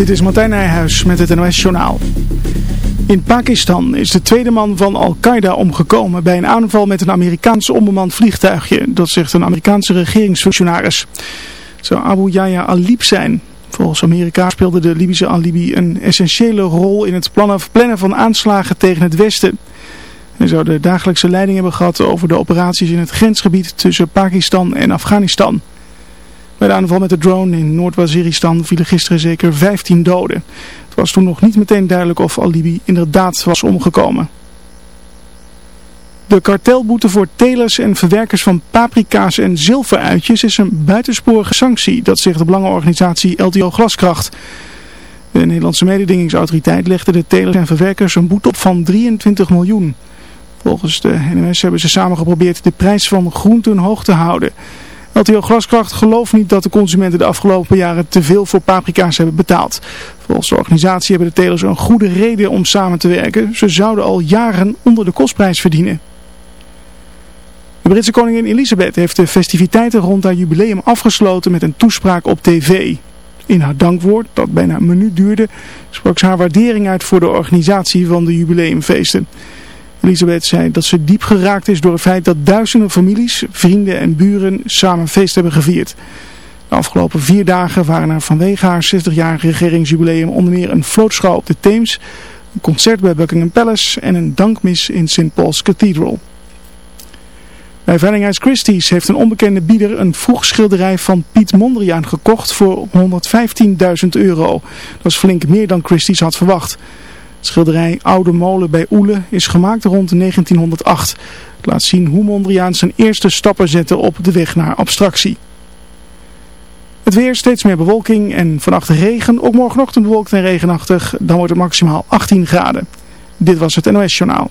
Dit is Martijn Nijhuis met het NOS Journaal. In Pakistan is de tweede man van Al-Qaeda omgekomen bij een aanval met een Amerikaans onbemand vliegtuigje. Dat zegt een Amerikaanse regeringsfunctionaris. Het zou Abu Yahya Alib zijn. Volgens Amerika speelde de Libische Alibi een essentiële rol in het plannen van aanslagen tegen het Westen. Hij zou de dagelijkse leiding hebben gehad over de operaties in het grensgebied tussen Pakistan en Afghanistan. Bij de aanval met de drone in Noord-Waziristan vielen gisteren zeker 15 doden. Het was toen nog niet meteen duidelijk of Alibi inderdaad was omgekomen. De kartelboete voor telers en verwerkers van paprika's en zilveruitjes is een buitensporige sanctie, dat zegt de belangenorganisatie LTO Glaskracht. De Nederlandse mededingingsautoriteit legde de telers en verwerkers een boete op van 23 miljoen. Volgens de NMS hebben ze samen geprobeerd de prijs van groenten hoog te houden. LTO Glaskracht gelooft niet dat de consumenten de afgelopen jaren te veel voor paprika's hebben betaald. Volgens de organisatie hebben de telers een goede reden om samen te werken. Ze zouden al jaren onder de kostprijs verdienen. De Britse koningin Elisabeth heeft de festiviteiten rond haar jubileum afgesloten met een toespraak op tv. In haar dankwoord, dat bijna een minuut duurde, sprak ze haar waardering uit voor de organisatie van de jubileumfeesten. Elisabeth zei dat ze diep geraakt is door het feit dat duizenden families, vrienden en buren samen feest hebben gevierd. De afgelopen vier dagen waren er vanwege haar 60-jarige regeringsjubileum onder meer een vlootschouw op de Theems, een concert bij Buckingham Palace en een dankmis in St. Paul's Cathedral. Bij Veilinghuis Christie's heeft een onbekende bieder een vroeg schilderij van Piet Mondriaan gekocht voor 115.000 euro. Dat is flink meer dan Christie's had verwacht. Schilderij Oude Molen bij Oele is gemaakt rond 1908. Het laat zien hoe Mondriaan zijn eerste stappen zette op de weg naar abstractie. Het weer, steeds meer bewolking en vannacht regen. Ook morgenochtend bewolkt en regenachtig. Dan wordt het maximaal 18 graden. Dit was het NOS Journaal.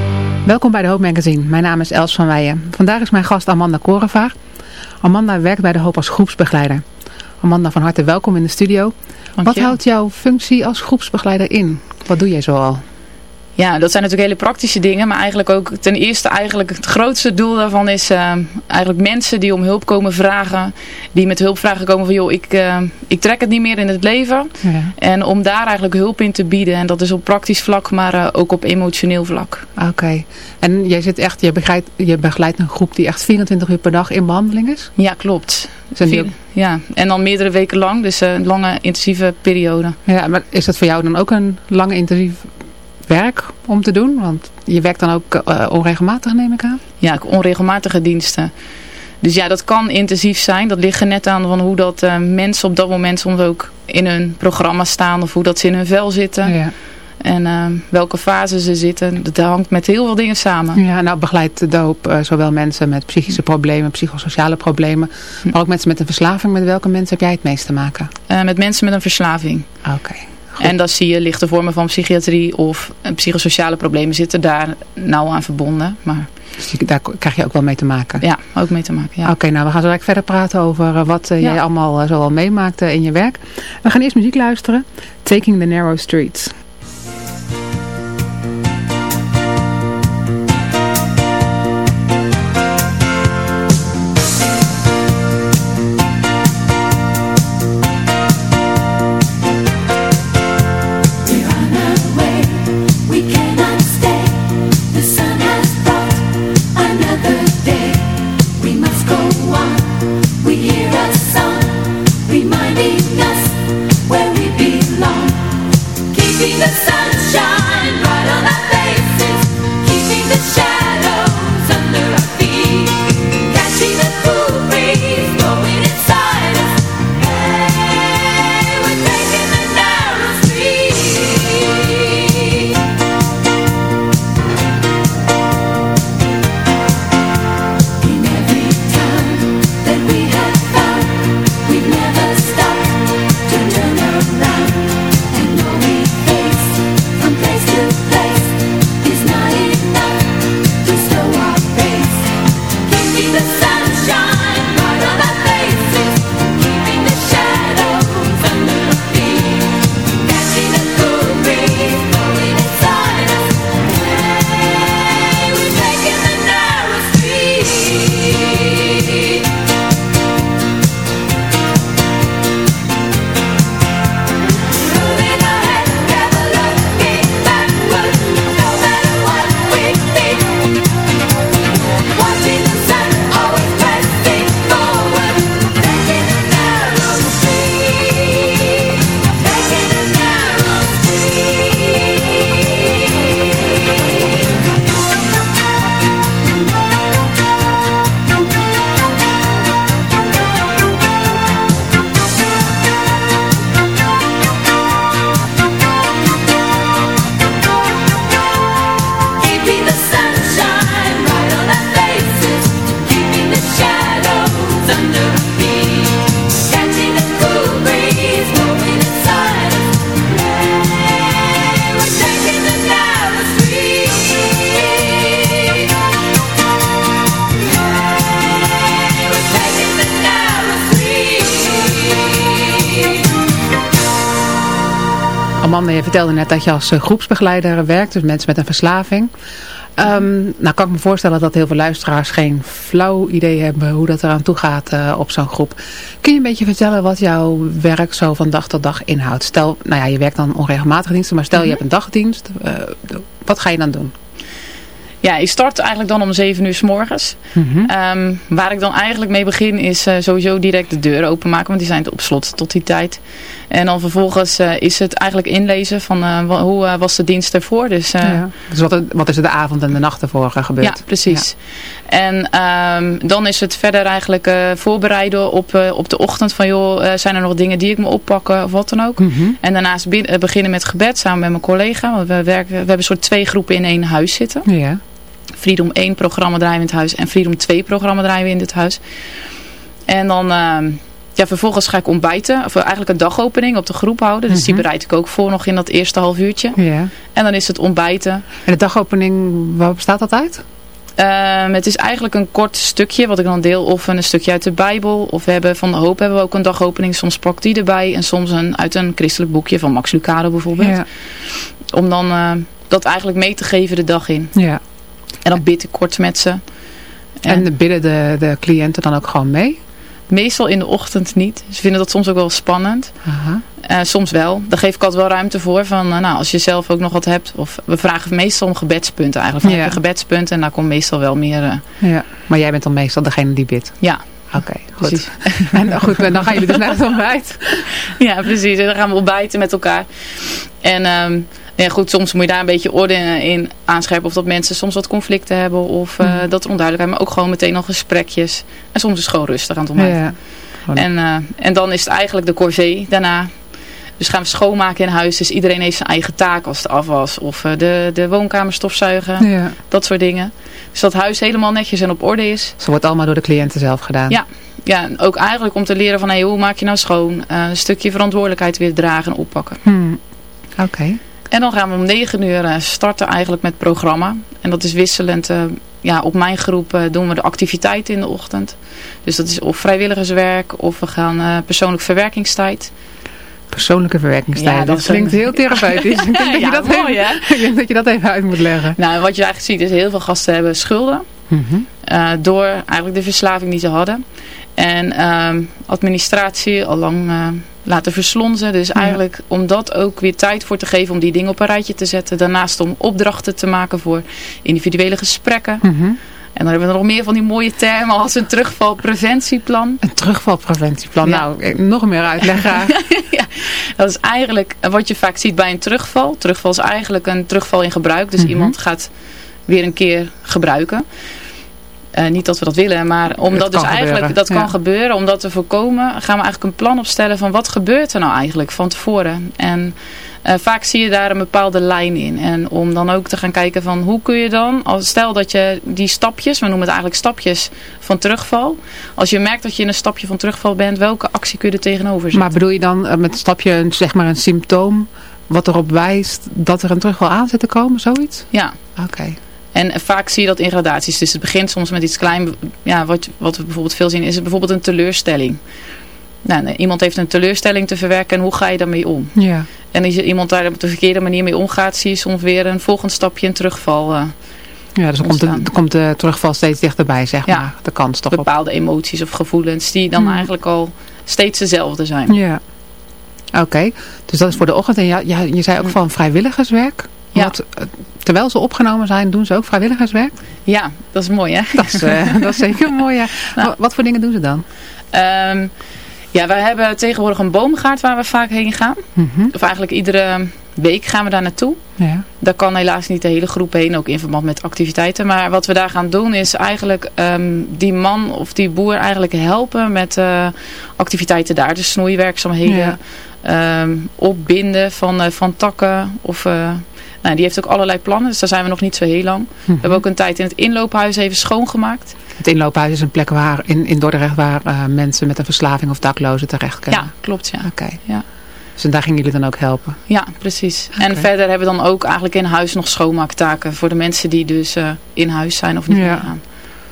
Welkom bij de Hoop Magazine. Mijn naam is Els van Weijen. Vandaag is mijn gast Amanda Korenvaar. Amanda werkt bij de Hoop als groepsbegeleider. Amanda, van harte welkom in de studio. Wat houdt jouw functie als groepsbegeleider in? Wat doe jij zoal? Ja, dat zijn natuurlijk hele praktische dingen, maar eigenlijk ook ten eerste eigenlijk het grootste doel daarvan is uh, eigenlijk mensen die om hulp komen vragen, die met hulpvragen komen van joh, ik, uh, ik trek het niet meer in het leven. Ja. En om daar eigenlijk hulp in te bieden en dat is op praktisch vlak, maar uh, ook op emotioneel vlak. Oké, okay. en jij zit echt, je begeleidt, je begeleidt een groep die echt 24 uur per dag in behandeling is? Ja, klopt. Zijn die ook... Ja, en dan meerdere weken lang, dus een lange intensieve periode. Ja, maar is dat voor jou dan ook een lange intensieve werk om te doen? Want je werkt dan ook uh, onregelmatig neem ik aan? Ja, onregelmatige diensten. Dus ja, dat kan intensief zijn. Dat ligt er net aan van hoe dat uh, mensen op dat moment soms ook in hun programma staan. Of hoe dat ze in hun vel zitten. Ja. En uh, welke fase ze zitten. Dat hangt met heel veel dingen samen. Ja, nou begeleidt de hoop uh, zowel mensen met psychische problemen, psychosociale problemen. Hm. Maar ook mensen met een verslaving. Met welke mensen heb jij het meest te maken? Met mensen met een verslaving. Oké. En dan zie je lichte vormen van psychiatrie of psychosociale problemen zitten daar nauw aan verbonden. Maar... Dus daar krijg je ook wel mee te maken? Ja, ook mee te maken. Ja. Oké, nou we gaan zo direct verder praten over wat uh, ja. jij allemaal uh, zoal meemaakt uh, in je werk. We gaan eerst muziek luisteren. Taking the Narrow Streets. Vertelde net dat je als eh, groepsbegeleider werkt, dus mensen met een verslaving. Um, nou kan ik me voorstellen dat heel veel luisteraars geen flauw idee hebben hoe dat eraan toe gaat uh, op zo'n groep. Kun je een beetje vertellen wat jouw werk zo van dag tot dag inhoudt? Stel, nou ja, je werkt dan onregelmatige diensten, maar stel je mhm. hebt een dagdienst. Uh, wat ga je dan doen? Ja, ik start eigenlijk dan om 7 uur s morgens. Mhm. Ehm, waar ik dan eigenlijk mee begin is uh, sowieso direct de deuren openmaken, want die zijn op slot tot die tijd. En dan vervolgens uh, is het eigenlijk inlezen van uh, hoe was de dienst ervoor. Dus, ja. dus wat, wat, is er de avond en de nacht ervoor gebeurd? Ja, precies. Ja. En um, dan is het verder eigenlijk voorbereiden op, op de ochtend van joh, zijn er nog dingen die ik me oppakken of wat dan ook. Mm -hmm. En daarnaast beginnen met gebed samen met mijn collega. Want we, werken, we hebben soort twee groepen in één huis zitten. Ja. Freedom 1 programma draaien we in het huis en Freedom 2 programma draaien we in dit huis. En dan... Uh, ja, vervolgens ga ik ontbijten. Of eigenlijk een dagopening op de groep houden. Dus die mhm. bereid ik ook voor nog in dat eerste half uurtje. En dan is het ontbijten. En de dagopening, waar bestaat dat uit? Uh, het is eigenlijk een kort stukje wat ik dan deel. Of een stukje uit de Bijbel. Of we hebben van de hoop hebben we ook een dagopening. Soms pak die erbij. En soms een, uit een christelijk boekje van Max Lucado bijvoorbeeld. Ja. Om dan uh, dat eigenlijk mee te geven de dag in. Ja. En dan bid ik kort met ze. En, en bidden de, de cliënten dan ook gewoon mee? Meestal in de ochtend niet. Ze vinden dat soms ook wel spannend. Aha. Uh, soms wel. Daar geef ik altijd wel ruimte voor. Van, uh, nou, als je zelf ook nog wat hebt. Of we vragen meestal om gebedspunten eigenlijk. Van ja. gebedspunten en daar komt meestal wel meer... Uh... Ja. Maar jij bent dan meestal degene die bidt? Ja. Oké, goed. en goed, dan gaan jullie dus naar het ontbijt. Ja, precies. En dan gaan we ontbijten met elkaar. En um, ja, goed, soms moet je daar een beetje orde in aanscherpen. Of dat mensen soms wat conflicten hebben. Of uh, mm. dat er onduidelijkheid. Maar ook gewoon meteen al gesprekjes. En soms is het gewoon rustig aan het ontbijt. Ja, en, uh, en dan is het eigenlijk de corvée daarna. Dus gaan we schoonmaken in huis. Dus iedereen heeft zijn eigen taak als het afwas. Of uh, de, de woonkamer stofzuigen. Ja. Dat soort dingen. Dus dat huis helemaal netjes en op orde is. Zo wordt allemaal door de cliënten zelf gedaan. Ja, ja ook eigenlijk om te leren van hey, hoe maak je nou schoon. een stukje verantwoordelijkheid weer dragen en oppakken. Hmm. Oké. En dan gaan we om 9 uur eh, starten eigenlijk met het programma. En dat is wisselend. Uh, ja, op mijn groep uh, doen we de activiteiten in de ochtend. Dus dat is of vrijwilligerswerk of we gaan persoonlijk verwerkingstijd. Persoonlijke verwerkingstijd, ja, dat, klinkt heel therapeutisch. ik, denk dat je dat mooi, even, ik denk dat je dat even uit moet leggen. Nou, wat je eigenlijk ziet is heel veel gasten hebben schulden. Mm -hmm. door eigenlijk de verslaving die ze hadden. En ehm, administratie al lang laten verslonzen. Dus eigenlijk om dat ook weer tijd voor te geven om die dingen op een rijtje te zetten. Daarnaast om opdrachten te maken voor individuele gesprekken. Mhm. En dan hebben we nog meer van die mooie termen als een terugvalpreventieplan. Een terugvalpreventieplan. Nou, nog meer uitleg graag. ja, dat is eigenlijk wat je vaak ziet bij een terugval. Terugval is eigenlijk een terugval in gebruik. Dus mhm. iemand gaat weer een keer gebruiken. Uh, niet dat we dat willen, maar omdat dus eigenlijk dat kan gebeuren, om dat te voorkomen, gaan we eigenlijk een plan opstellen van wat gebeurt er nou eigenlijk van tevoren. En uh, vaak zie je daar een bepaalde lijn in. En om dan ook te gaan kijken van hoe kun je dan, als, stel dat je die stapjes, we noemen het eigenlijk stapjes van terugval. Als je merkt dat je in een stapje van terugval bent, welke actie kun je er tegenover zetten? Maar bedoel je dan uh, met stapje zeg maar een symptoom wat erop wijst dat er een terugval aan zit te komen, zoiets? Ja. Oké. En vaak zie je dat in gradaties. Dus het begint soms met iets klein. Ja, wat, wat we bijvoorbeeld veel zien is het bijvoorbeeld een teleurstelling. Nou, iemand heeft een teleurstelling te verwerken en hoe ga je daarmee om? Ja. En als iemand daar op de verkeerde manier mee omgaat, zie je soms weer een volgend stapje een terugval. Uh, ja, dus dan komt de, komt de terugval steeds dichterbij, zeg ja. maar. De kans toch Bepaalde emoties of gevoelens die dan hmm. eigenlijk al steeds dezelfde zijn. Ja. Oké, dus dat is voor de ochtend. En ja, ja, je zei ook van vrijwilligerswerk. Ja. Wat, eh, terwijl ze opgenomen zijn, doen ze ook vrijwilligerswerk? Ja, dat is mooi hè? Dat is, uh, dat is zeker mooi ja. Nou. Wat voor dingen doen ze dan? Um, ja, wij hebben tegenwoordig een boomgaard waar we vaak heen gaan. Mm -hmm. Of eigenlijk iedere week gaan we daar naartoe. Ja. Daar kan helaas niet de hele groep heen, ook in verband met activiteiten. Maar wat we daar gaan doen is eigenlijk um, die man of die boer eigenlijk helpen met uh, activiteiten daar. Dus snoeiwerkzaamheden, ja. um, opbinden van, uh, van takken of... Uh, nou, die heeft ook allerlei plannen, dus daar zijn we nog niet zo heel lang. We hebben ook een tijd in het inloophuis even schoongemaakt. Het inloophuis is een plek waar, in, in Dordrecht waar uh, mensen met een verslaving of daklozen terecht kunnen. Ja, klopt ja. Oké. Ja. Dus daar gingen jullie dan ook helpen? Ja, precies. Okay. En verder hebben we dan ook eigenlijk in huis nog schoonmaaktaken voor de mensen die dus uh, in huis zijn of niet ja. gaan.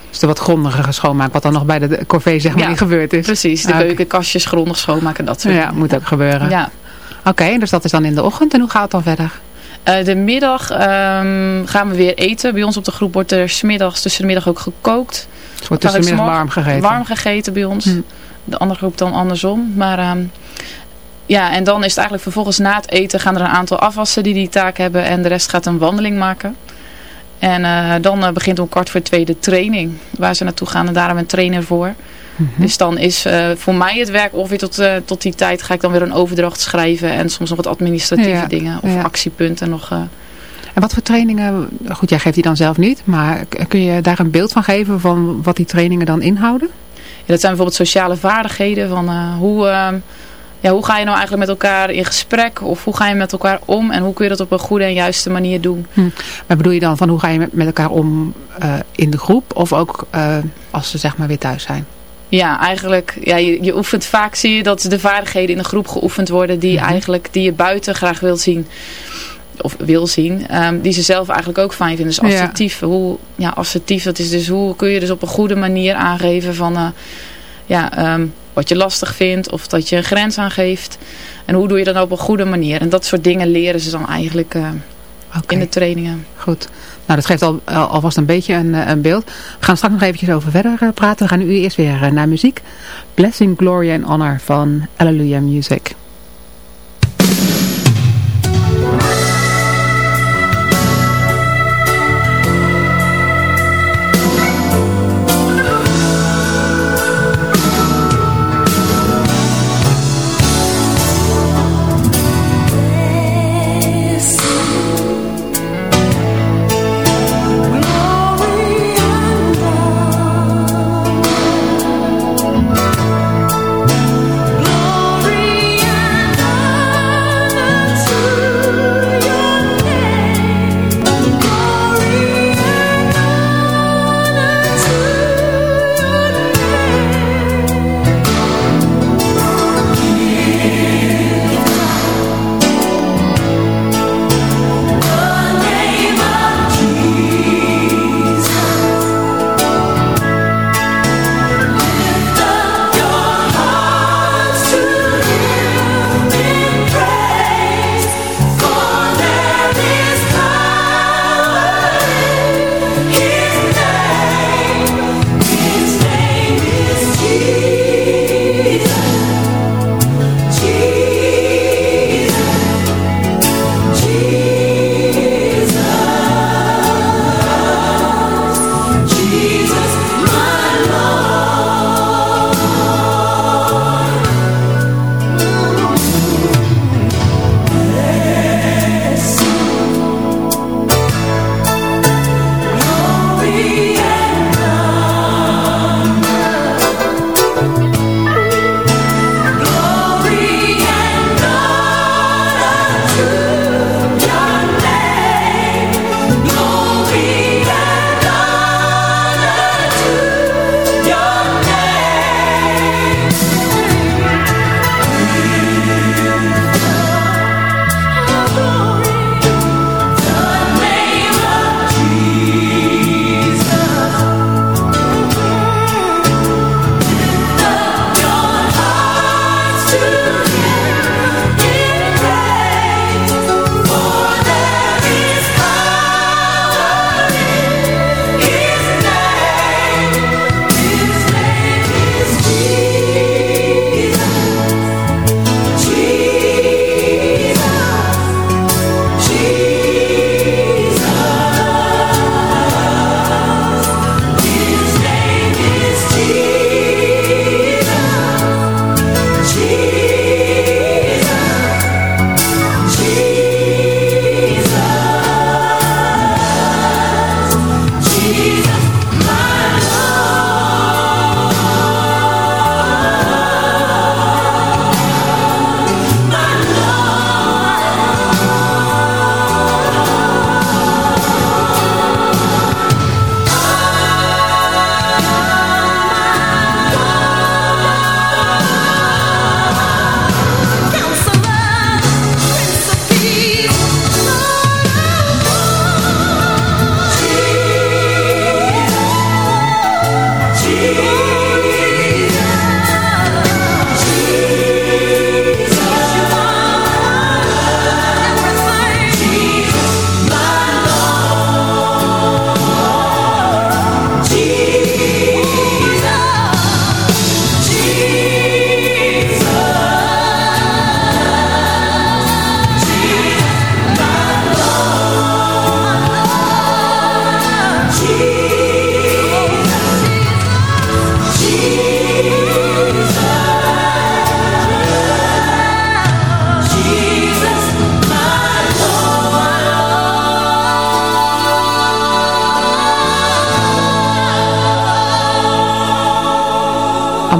Dus de wat grondigere schoonmaak, wat dan nog bij de corvée zeg maar ja, niet gebeurd is. precies. De ah, keukenkastjes grondig schoonmaken, dat soort Ja, moet ook gebeuren. Ja. Oké, dus dat is dan in de ochtend. En hoe gaat het dan verder? Uh, de middag um, gaan we weer eten. Bij ons op de groep wordt er smiddags tussen de middag ook gekookt. Wordt tussen de middag warm gegeten? Warm gegeten bij ons. Hm. De andere groep dan andersom. Maar um, ja, en dan is het eigenlijk vervolgens na het eten gaan er een aantal afwassen die die taak hebben. En de rest gaat een wandeling maken. En uh, dan uh, begint om kwart voor twee de training. Waar ze naartoe gaan en daar hebben een trainer voor. Mm -hmm. Dus dan is uh, voor mij het werk ongeveer tot, tot die tijd ga ik dan weer een overdracht schrijven. En soms nog wat administratieve ja. dingen. Of ja. actiepunten nog. En wat voor trainingen, goed jij geeft die dan zelf niet. Maar kun je daar een beeld van geven van wat die trainingen dan inhouden? Ja, dat zijn bijvoorbeeld sociale vaardigheden. Van hoe ehm, ja, hoe ga je nou eigenlijk met elkaar in gesprek? Of hoe ga je met elkaar om? En hoe kun je dat op een goede en juiste manier doen? Hm. Maar bedoel je dan van hoe ga je met, elkaar om uh, in de groep? Of ook uh, als ze zeg maar weer thuis zijn? Ja, eigenlijk, ja, je, je oefent vaak, zie je dat de vaardigheden in de groep geoefend worden die, -hmm. eigenlijk, die je buiten graag wil zien. Of wil zien, um, die ze zelf eigenlijk ook fijn vinden. Dus assertief, ja. hoe, ja, assertief, dat is dus hoe kun je dus op een goede manier aangeven van, uh, ja, um, wat je lastig vindt of dat je een grens aangeeft. En hoe doe je dat op een goede manier? En dat soort dingen leren ze dan eigenlijk uh, okay. in de trainingen. Goed. Nou, dat geeft al, alvast een beetje een, een beeld. We gaan straks nog eventjes over verder praten. We gaan nu eerst weer naar muziek. Blessing, Glory and Honor van Alleluia Music.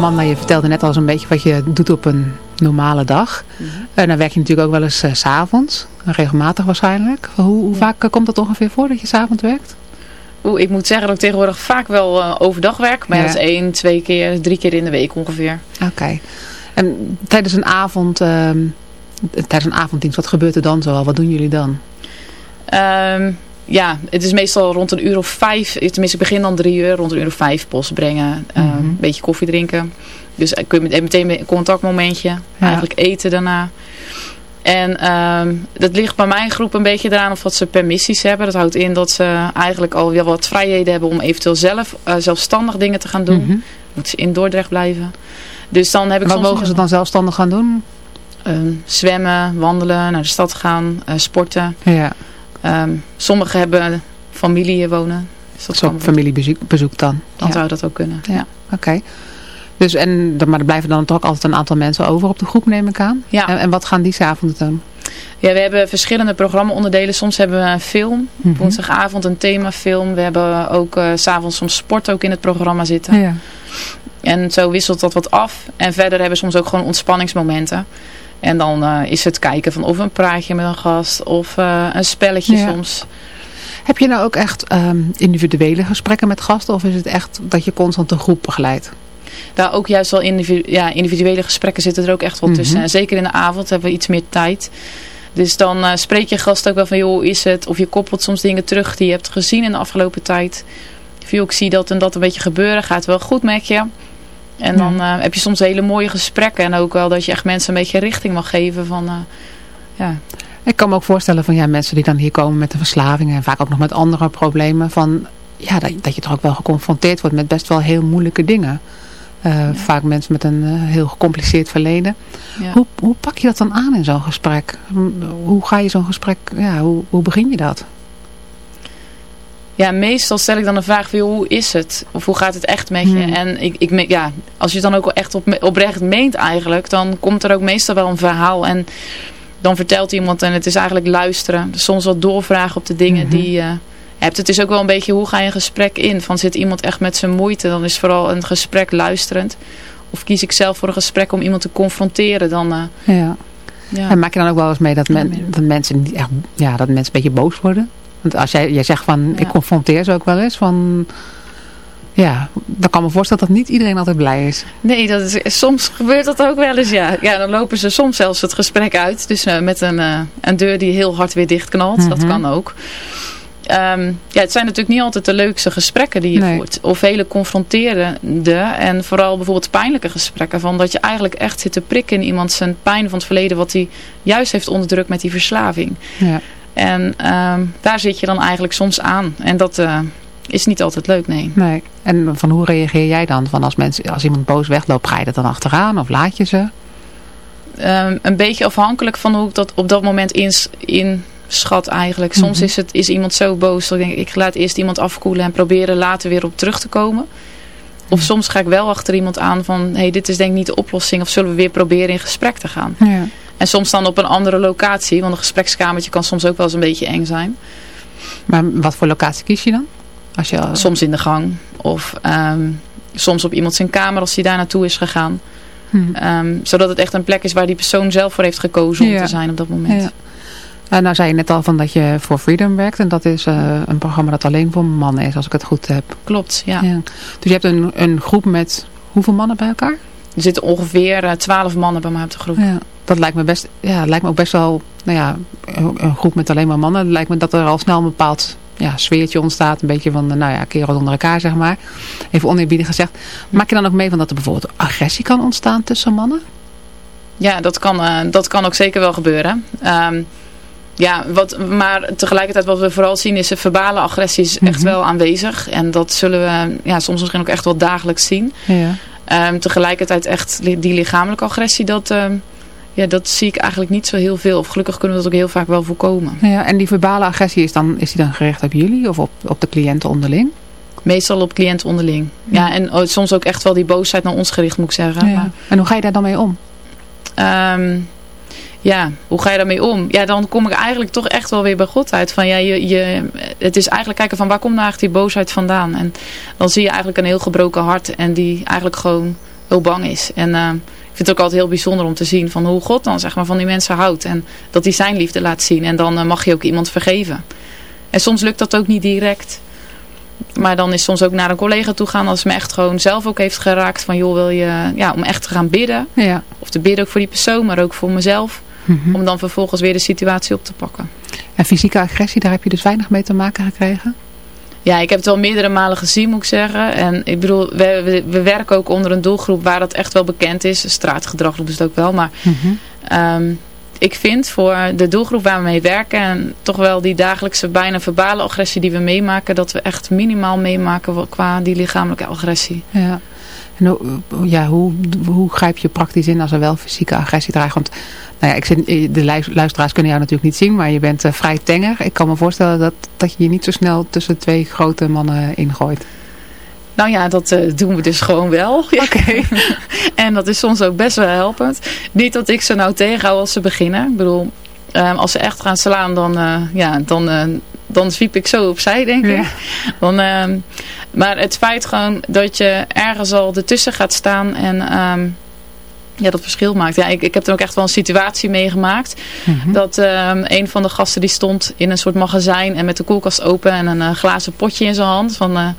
Amanda, je vertelde net al eens een beetje wat je doet op een normale dag. Mhm. En dan werk je natuurlijk ook wel eens s s'avonds. Regelmatig waarschijnlijk. Hoe, hoe vaak komt dat ongeveer voor dat je s'avonds werkt? Oeh, ik moet zeggen dat ik tegenwoordig vaak wel overdag werk. Maar ja. dat is één, twee keer, drie keer in de week ongeveer. Oké. En tijdens een avond, uh, tijdens een avonddienst, wat gebeurt er dan zoal? Wat doen jullie dan? Um, ja, het is meestal rond een uur of vijf. Tenminste, ik begin dan drie uur, rond een uur of vijf post brengen. Uh, Een beetje koffie drinken. Dus kun je meteen een contactmomentje. Eigenlijk eten daarna. En um, dat ligt bij mijn groep een beetje eraan of wat ze permissies hebben. Dat houdt in dat ze eigenlijk al wel wat vrijheden hebben om eventueel zelf uh, zelfstandig dingen te gaan doen. Mm Moeten ze in Dordrecht blijven. Dus dan heb ik Wat mogen ze dan zelfstandig gaan doen? Uh, zwemmen, wandelen, naar de stad gaan, uh, sporten. Ja. Um, sommigen hebben familie hier wonen. Dus dat is familiebezoek bezoek dan? Dan ja. zou dat ook kunnen. Ja, oké. Okay. Dus en, maar er blijven dan toch altijd een aantal mensen over op de groep neem ik aan? Ja. En, en wat gaan die s'avonds doen? Ja, we hebben verschillende programma-onderdelen. Soms hebben we een film, mm -hmm. woensdagavond een themafilm. We hebben ook uh, s'avonds soms sport ook in het programma zitten. Ja. En zo wisselt dat wat af. En verder hebben we soms ook gewoon ontspanningsmomenten. En dan uh, is het kijken van of een praatje met een gast of uh, een spelletje ja. soms. Heb je nou ook echt um, individuele gesprekken met gasten of is het echt dat je constant een groep begeleidt? Daar ook juist wel individu ja, individuele gesprekken zitten er ook echt wel tussen. Mm -hmm. En zeker in de avond hebben we iets meer tijd. Dus dan uh, spreek je gast ook wel van, joh, hoe is het? Of je koppelt soms dingen terug die je hebt gezien in de afgelopen tijd. Of joh, ik zie dat en dat een beetje gebeuren. Gaat wel goed met je? En dan uh, heb je soms hele mooie gesprekken. En ook wel dat je echt mensen een beetje richting mag geven van, uh, ja... Ik kan me ook voorstellen van ja, mensen die dan hier komen met een verslaving en vaak ook nog met andere problemen. Van, ja, dat, dat je toch ook wel geconfronteerd wordt met best wel heel moeilijke dingen. Uh, ja. Vaak mensen met een heel gecompliceerd verleden. Ja. Hoe, hoe pak je dat dan aan in zo'n gesprek? Hoe ga je zo'n gesprek, ja, hoe, hoe begin je dat? Ja, meestal stel ik dan een vraag van hoe is het? Of hoe gaat het echt met je? Hmm. En ik, ik, ja, als je het dan ook echt op, oprecht meent eigenlijk, dan komt er ook meestal wel een verhaal. En dan vertelt iemand en het is eigenlijk luisteren. Soms wat doorvragen op de dingen mm -hmm. die je hebt. Het is ook wel een beetje hoe ga je een gesprek in? Van zit iemand echt met zijn moeite? Dan is vooral een gesprek luisterend. Of kies ik zelf voor een gesprek om iemand te confronteren? Dan, uh, ja. ja. En maak je dan ook wel eens mee dat, men, dat mensen echt, ja, dat mensen een beetje boos worden? Want als jij, jij zegt van, ja. ik confronteer ze ook wel eens van... Ja, dan kan me voorstellen dat niet iedereen altijd blij is. Nee, dat is, soms gebeurt dat ook wel eens, ja. Ja, dan lopen ze soms zelfs het gesprek uit. Dus uh, met een, uh, een deur die heel hard weer dichtknalt. Mm -hmm. Dat kan ook. Um, ja, het zijn natuurlijk niet altijd de leukste gesprekken die je nee. voert. Of hele confronterende en vooral bijvoorbeeld pijnlijke gesprekken. Van dat je eigenlijk echt zit te prikken in iemand zijn pijn van het verleden. Wat hij juist heeft onderdrukt met die verslaving. Ja. En um, daar zit je dan eigenlijk soms aan. En dat uh, is niet altijd leuk, nee. Nee. En van hoe reageer jij dan? Van als, mensen, als iemand boos wegloopt, ga je dat dan achteraan of laat je ze? Um, een beetje afhankelijk van hoe ik dat op dat moment in, in schat eigenlijk. Soms mm -hmm. is, het, is iemand zo boos dat ik denk ik laat eerst iemand afkoelen en proberen later weer op terug te komen. Of soms ga ik wel achter iemand aan van hé hey, dit is denk ik niet de oplossing of zullen we weer proberen in gesprek te gaan. Ja. En soms dan op een andere locatie, want een gesprekskamertje kan soms ook wel eens een beetje eng zijn. Maar wat voor locatie kies je dan? Als je... Soms in de gang of um, soms op iemand zijn kamer als hij daar naartoe is gegaan. Hmm. Um, zodat het echt een plek is waar die persoon zelf voor heeft gekozen om ja. te zijn op dat moment. Ja. Uh, nou zei je net al van dat je voor Freedom werkt. En dat is uh, een programma dat alleen voor mannen is, als ik het goed heb. Klopt, ja. ja. Dus je hebt een, een groep met hoeveel mannen bij elkaar? Er zitten ongeveer twaalf uh, mannen bij mij op de groep. Ja. Dat lijkt me best, ja, lijkt me ook best wel, nou ja, een groep met alleen maar mannen. Lijkt me dat er al snel een bepaald ja, sfeertje ontstaat. Een beetje van, nou ja, kerels onder elkaar, zeg maar. Even oneerbiedig gezegd. Maak je dan ook mee van dat er bijvoorbeeld agressie kan ontstaan tussen mannen? Ja, dat kan, uh, dat kan ook zeker wel gebeuren. Um, ja, wat, maar tegelijkertijd wat we vooral zien is de verbale agressie is echt mm -hmm. wel aanwezig. En dat zullen we ja, soms misschien ook echt wel dagelijks zien. Ja. Um, tegelijkertijd echt die lichamelijke agressie, dat, um, ja, dat zie ik eigenlijk niet zo heel veel. Of gelukkig kunnen we dat ook heel vaak wel voorkomen. Ja, en die verbale agressie, is, dan, is die dan gericht op jullie of op, op de cliënten onderling? Meestal op cliënten onderling. Ja, ja en oh, soms ook echt wel die boosheid naar ons gericht moet ik zeggen. Ja. Maar, en hoe ga je daar dan mee om? Um, ja, hoe ga je daarmee om? Ja, dan kom ik eigenlijk toch echt wel weer bij God uit. Van ja, je, je, het is eigenlijk kijken van waar komt nou eigenlijk die boosheid vandaan? En dan zie je eigenlijk een heel gebroken hart en die eigenlijk gewoon heel bang is. En ik vind het ook altijd heel bijzonder om te zien van hoe God dan zeg maar, van die mensen houdt. En dat hij zijn liefde laat zien. En dan mag je ook iemand vergeven. En soms lukt dat ook niet direct. Maar dan is soms ook naar een collega toe gaan als me echt gewoon zelf ook heeft geraakt. Van joh, wil je, ja, om echt te gaan bidden. Ja. Of te bidden ook voor die persoon, maar ook voor mezelf. Mhm. Om dan vervolgens weer de situatie op te pakken. En fysieke agressie, daar heb je dus weinig mee te maken gekregen? Ja, ik heb het wel meerdere malen gezien moet ik zeggen. En ik bedoel, we, we, werken ook onder een doelgroep waar dat echt wel bekend is. Straatgedrag is het ook wel. Maar mm ik vind voor de doelgroep waar we mee werken en toch wel die dagelijkse bijna verbale agressie die we meemaken, dat we echt minimaal meemaken qua die lichamelijke agressie. Ja. En hoe, ja, hoe, hoe grijp je praktisch in als er wel fysieke agressie dreigt? Want nou ja, ik zit, de luisteraars kunnen jou natuurlijk niet zien, maar je bent uh, vrij tenger. Ik kan me voorstellen dat, dat je je niet zo snel tussen twee grote mannen ingooit. Nou ja, dat uh, doen we dus gewoon wel. Oké. en dat is soms ook best wel helpend. Niet dat ik ze nou tegenhoud als ze beginnen. Ik bedoel, um, als ze echt gaan slaan, dan, uh, ja, dan, uh, dan zwiep ik zo opzij, denk ik. Dan, uh, maar het feit gewoon dat je ergens al ertussen gaat staan en... Um, ja, dat verschil maakt. Ja, ik, ik heb er ook echt wel een situatie meegemaakt. Mm Dat um, een van de gasten die stond in een soort magazijn en met de koelkast open en een glazen potje in zijn hand. Van,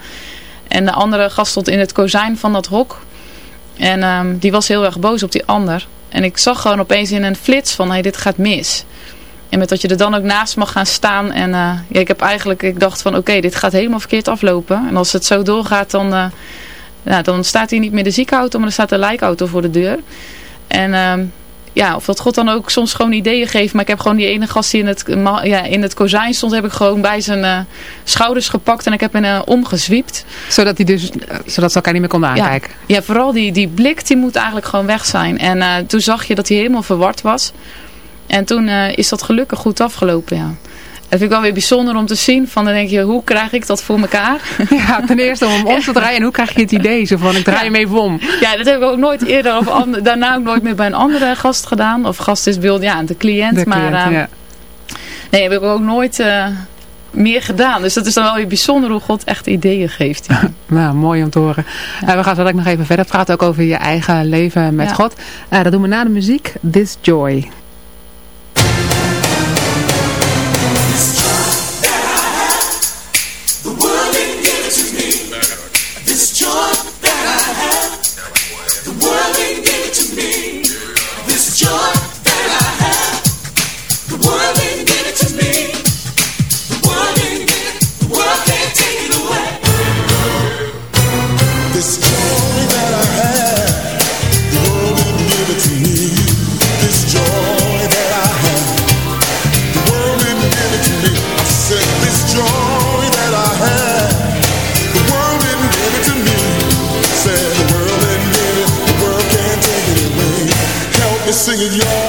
en de andere gast stond in het kozijn van dat hok. En um, die was heel erg boos op die ander. En ik zag gewoon opeens in een flits van, hey, dit gaat mis. En met dat je er dan ook naast mag gaan staan. En uh, ja, ik heb eigenlijk, ik dacht van, oké, dit gaat helemaal verkeerd aflopen. En als het zo doorgaat, dan, nou, dan staat hier niet meer de ziekenauto, maar dan staat de lijkauto voor de deur. En um, ja, of dat God dan ook soms gewoon ideeën geeft. Maar ik heb gewoon die ene gast die in het, ja, in het kozijn stond, heb ik gewoon bij zijn uh, schouders gepakt en ik heb hem uh, omgezwiept. Zodat, hij dus, uh, zodat ze elkaar niet meer konden aankijken? Ja, ja, vooral die, die blik, die moet eigenlijk gewoon weg zijn. En toen zag je dat hij helemaal verward was. En toen is dat gelukkig goed afgelopen, ja. Dat vind ik wel weer bijzonder om te zien. Van dan denk je, hoe krijg ik dat voor elkaar? Ja, ten eerste om om te draaien. En hoe krijg je het idee? Zo van, ik draai hem even om. Ja, dat heb ik ook nooit eerder of ander, daarna ook nooit meer bij een andere gast gedaan. Of gast is beeld, ja, de cliënt. De maar cliënt, uh, ja. nee, heb ik ook nooit uh, meer gedaan. Dus dat is dan wel weer bijzonder hoe God echt ideeën geeft. Ja. nou, mooi om te horen. Uh, we gaan zo nog even verder praten. Ook over je eigen leven met God. dat doen we na de muziek. This Joy. Yeah.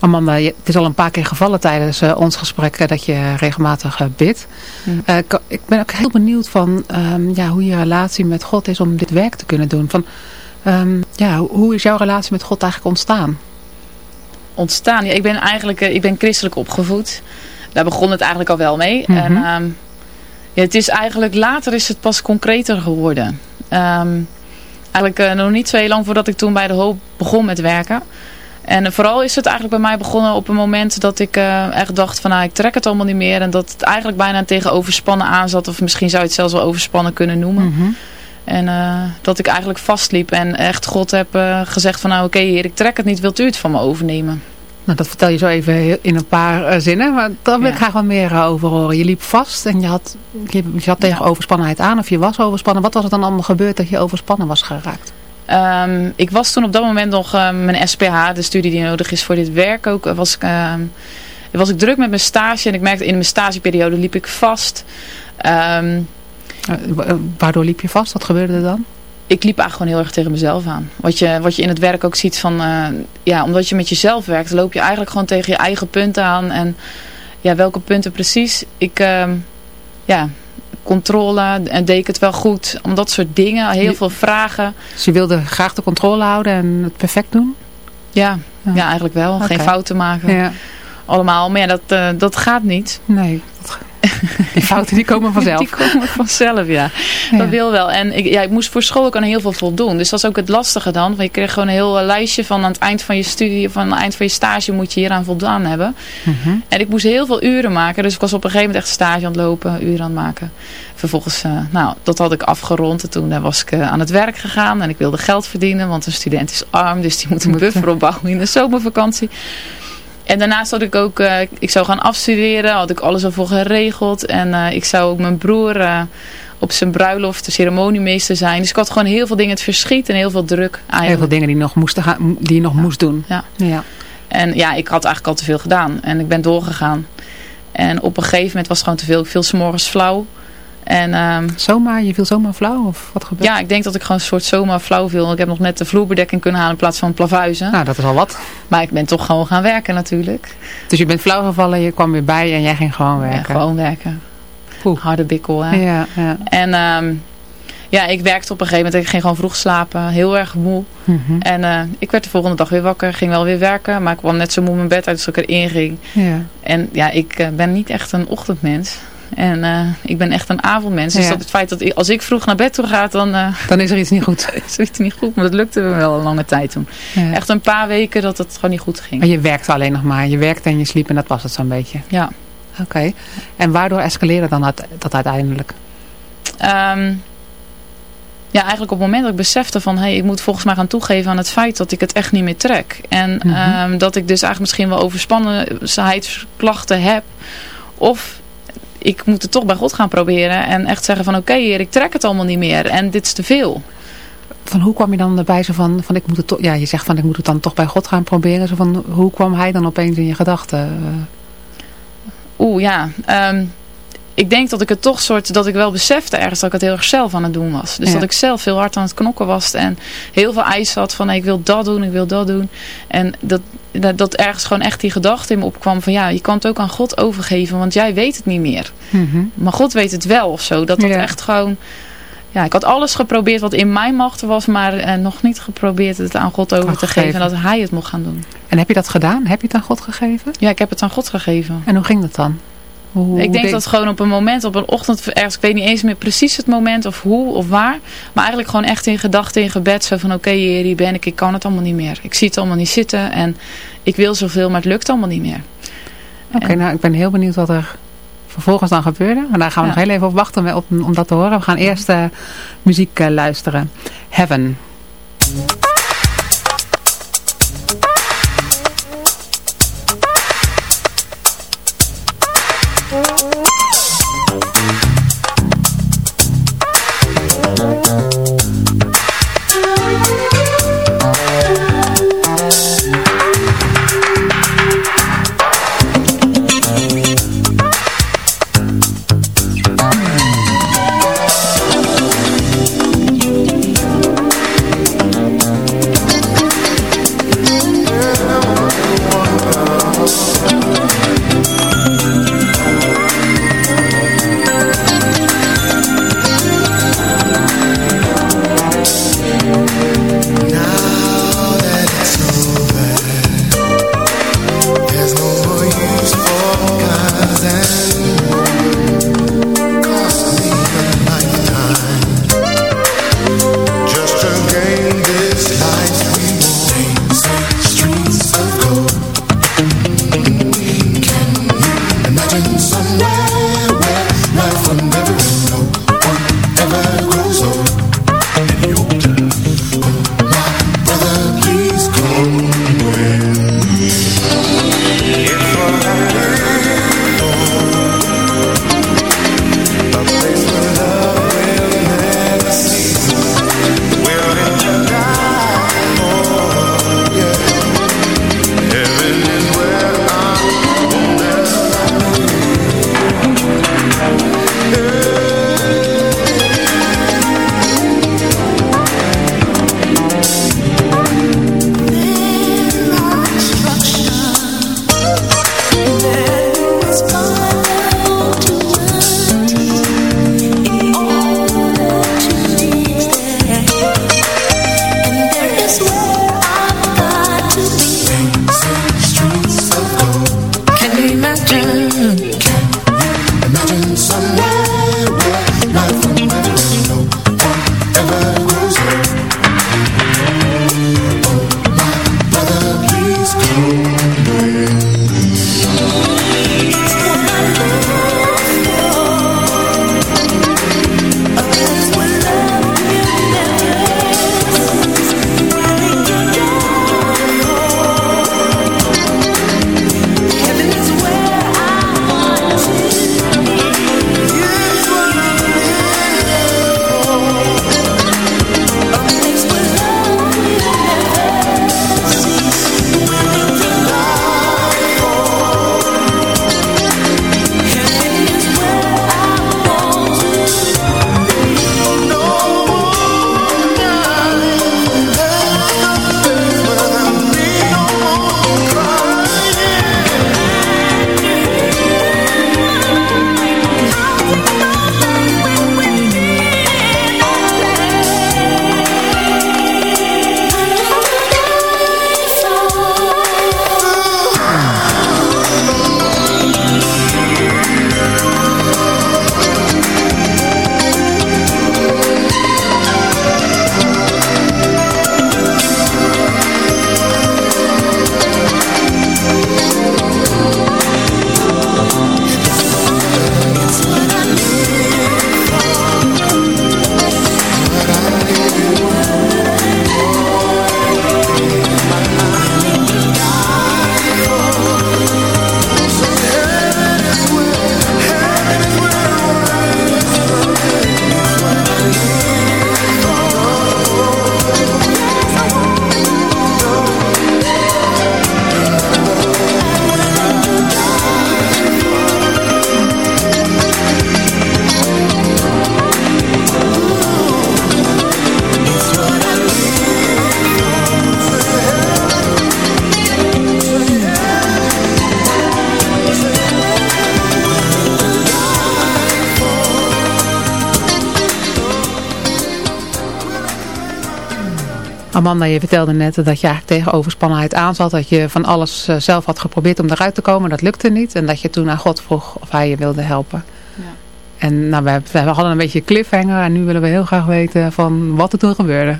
Amanda, het is al een paar keer gevallen tijdens uh, ons gesprek uh, dat je regelmatig uh, bidt. Mm. ik ben ook heel benieuwd van um, ja, hoe je relatie met God is om dit werk te kunnen doen. Van, um, ja, hoe is jouw relatie met God eigenlijk ontstaan? Ontstaan? Ja, ik ben eigenlijk ik ben christelijk opgevoed. Daar begon het eigenlijk al wel mee. Mm -hmm. En um, ja, het is eigenlijk later is het pas concreter geworden. eigenlijk nog niet zo heel lang voordat ik toen bij de hoop begon met werken. En vooral is het eigenlijk bij mij begonnen op een moment dat ik uh, echt dacht van nou ik trek het allemaal niet meer. En dat het eigenlijk bijna tegen overspannen aanzat. Of misschien zou je het zelfs wel overspannen kunnen noemen. Mm -hmm. En uh, dat ik eigenlijk vastliep en echt God heb uh, gezegd van nou oké okay, heer ik trek het niet. Wilt u het van me overnemen? Nou dat vertel je zo even in een paar zinnen. Maar daar wil ja. ik graag wat meer over horen. Je liep vast en je had, je, je had tegen overspannenheid aan of je was overspannen. Wat was er dan allemaal gebeurd dat je overspannen was geraakt? Um, ik was toen op dat moment nog uh, mijn SPH, de studie die nodig is voor dit werk ook, was ik, uh, was ik druk met mijn stage en ik merkte in mijn stageperiode liep ik vast. Um, waardoor liep je vast? Wat gebeurde er dan? Ik liep eigenlijk gewoon heel erg tegen mezelf aan. Wat je, wat je in het werk ook ziet van, uh, ja, omdat je met jezelf werkt, loop je eigenlijk gewoon tegen je eigen punten aan. En ja, welke punten precies? Ik, ja, controle en deed ik het wel goed. Om dat soort dingen, heel je, veel vragen. Dus je wilde graag de controle houden en het perfect doen? Ja, ja. ja eigenlijk wel. Okay. Geen fouten maken. Ja. Allemaal, maar ja, dat, uh, dat gaat niet. Nee, dat die fouten die komen vanzelf. Die komen vanzelf, ja. ja. Dat wil wel. En ik, ja, ik moest voor school ook aan heel veel voldoen. Dus dat is ook het lastige dan. Want je kreeg gewoon een heel lijstje van aan het eind van je studie, of aan het eind van je stage moet je hier aan voldaan hebben. -hmm. En ik moest heel veel uren maken. Dus ik was op een gegeven moment echt stage aan het lopen, uren aan het maken. Vervolgens, uh, nou, dat had ik afgerond. En toen uh, was ik aan het werk gegaan. En ik wilde geld verdienen, want een student is arm. Dus die moet een buffer opbouwen in de zomervakantie. En daarnaast had ik ook, uh, ik zou gaan afstuderen, had ik alles al voor geregeld. En uh, ik zou ook mijn broer uh, op zijn bruiloft de ceremoniemeester zijn. Dus ik had gewoon heel veel dingen het verschiet en heel veel druk eigenlijk. Heel veel dingen die, nog moesten gaan, die je nog ja. moest doen. Ja. ja. En ja, ik had eigenlijk al te veel gedaan. En ik ben doorgegaan. En op een gegeven moment was het gewoon te veel. Ik viel 's morgens flauw. En, um, zomaar? Je viel zomaar flauw? Of wat gebeurde? Ja, ik denk dat ik gewoon een soort zomaar flauw viel. Ik heb nog net de vloerbedekking kunnen halen in plaats van plavuizen. Nou, dat is al wat. Maar ik ben toch gewoon gaan werken natuurlijk. Dus je bent flauw gevallen, je kwam weer bij en jij ging gewoon werken? Ja, gewoon werken. Harde bikkel, hè. Ja, ja. En um, ja, ik werkte op een gegeven moment. Ik ging gewoon vroeg slapen. Heel erg moe. Mm -hmm. En uh, ik werd de volgende dag weer wakker. Ging wel weer werken. Maar ik kwam net zo moe mijn bed uit als ik erin ging. Ja. En ja, ik uh, ben niet echt een ochtendmens. En uh, ik ben echt een avondmens. Dus Ja. dat het feit dat ik, als ik vroeg naar bed toe ga, dan uh, Dan is er iets niet goed. is het niet goed. Maar dat lukte me wel een lange tijd toen. Ja. Echt een paar weken dat het gewoon niet goed ging. Maar je werkte alleen nog maar. Je werkte en je sliep en dat was het zo'n beetje. Ja. Oké. Okay. En waardoor escaleerde dan dat, dat uiteindelijk? Um, ja, eigenlijk op het moment dat ik besefte van... Hey, ik moet volgens mij gaan toegeven aan het feit dat ik het echt niet meer trek. En Mhm. mm -hmm. um, dat ik dus eigenlijk misschien wel overspannenheidsklachten heb. Of ik moet het toch bij God gaan proberen. En echt zeggen van oké okay, heer, ik trek het allemaal niet meer. En dit is te veel. Van hoe kwam je dan erbij zo van, van ik moet het toch... Ja, je zegt van ik moet het dan toch bij God gaan proberen. Zo van, hoe kwam hij dan opeens in je gedachten? Oeh, ja. Um, ik denk dat ik het toch soort, dat ik wel besefte ergens dat ik het heel erg zelf aan het doen was. Dus Ja. dat ik zelf veel hard aan het knokken was en heel veel eisen had van ik wil dat doen, ik wil dat doen. En dat, dat, dat ergens gewoon echt die gedachte in me opkwam van ja, je kan het ook aan God overgeven, want jij weet het niet meer. Mm Maar God weet het wel of zo. Dat dat Ja. echt gewoon... Ja, ik had alles geprobeerd wat in mijn macht was, maar eh, nog niet geprobeerd het aan God over te Afgegeven. geven. En dat hij het mocht gaan doen. En heb je dat gedaan? Heb je het aan God gegeven? Ja, ik heb het aan God gegeven. En hoe ging dat dan? Hoe, ik denk dat gewoon op een moment, op een ochtend ergens, ik weet niet eens meer precies het moment of hoe of waar. Maar eigenlijk gewoon echt in gedachten, in gebed. Zo van oké, okay, hier, hier ben ik, ik kan het allemaal niet meer. Ik zie het allemaal niet zitten en ik wil zoveel, maar het lukt allemaal niet meer. Oké, okay, nou ik ben heel benieuwd wat er vervolgens dan gebeurde. Maar daar gaan we Ja. nog heel even op wachten om, om dat te horen. We gaan eerst uh, muziek uh, luisteren. Heaven. Amanda, je vertelde net dat je eigenlijk tegen overspannenheid aan zat. Dat je van alles uh, zelf had geprobeerd om eruit te komen. Dat lukte niet. En dat je toen aan God vroeg of hij je wilde helpen. Ja. En nou, we, we hadden een beetje een cliffhanger. En nu willen we heel graag weten van wat er toen gebeurde.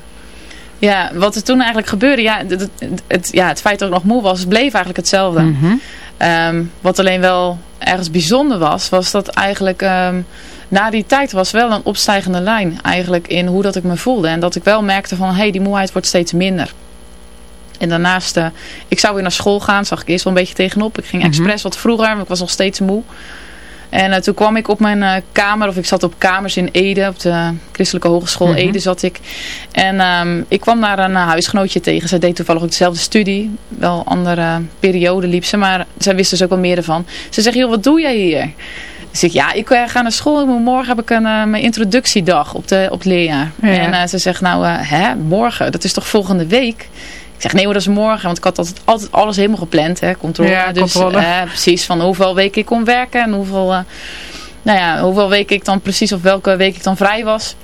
Ja, wat er toen eigenlijk gebeurde. Ja, het, het, ja, het feit dat ik nog moe was, bleef eigenlijk hetzelfde. Mm -hmm. Um, wat alleen wel ergens bijzonder was, was dat eigenlijk... Um, na die tijd was wel een opstijgende lijn eigenlijk in hoe dat ik me voelde. En dat ik wel merkte van, hé, hey, die moeheid wordt steeds minder. En daarnaast, uh, ik zou weer naar school gaan, zag ik eerst wel een beetje tegenop. Ik ging expres mm -hmm. wat vroeger, maar ik was nog steeds moe. En uh, toen kwam ik op mijn uh, kamer, of ik zat op kamers in Ede, op de Christelijke Hogeschool mm -hmm. Ede zat ik. En um, ik kwam daar een huisgenootje tegen. Zij deed toevallig ook dezelfde studie. Wel andere periode liep ze, maar zij wist dus ook wel meer ervan. Ze zegt, joh, wat doe jij hier? Dus ik, ja, ik ga naar school. Morgen heb ik een, mijn introductiedag op, de, op het leerjaar. Ja. En ze zegt, nou, hè, morgen? Dat is toch volgende week? Ik zeg, nee hoor, dat is morgen. Want ik had altijd, altijd alles helemaal gepland, hè. Controle. Ja, dus, controle. precies, van hoeveel weken ik kon werken. En hoeveel, nou ja, hoeveel weken ik dan precies, of welke week ik dan vrij was.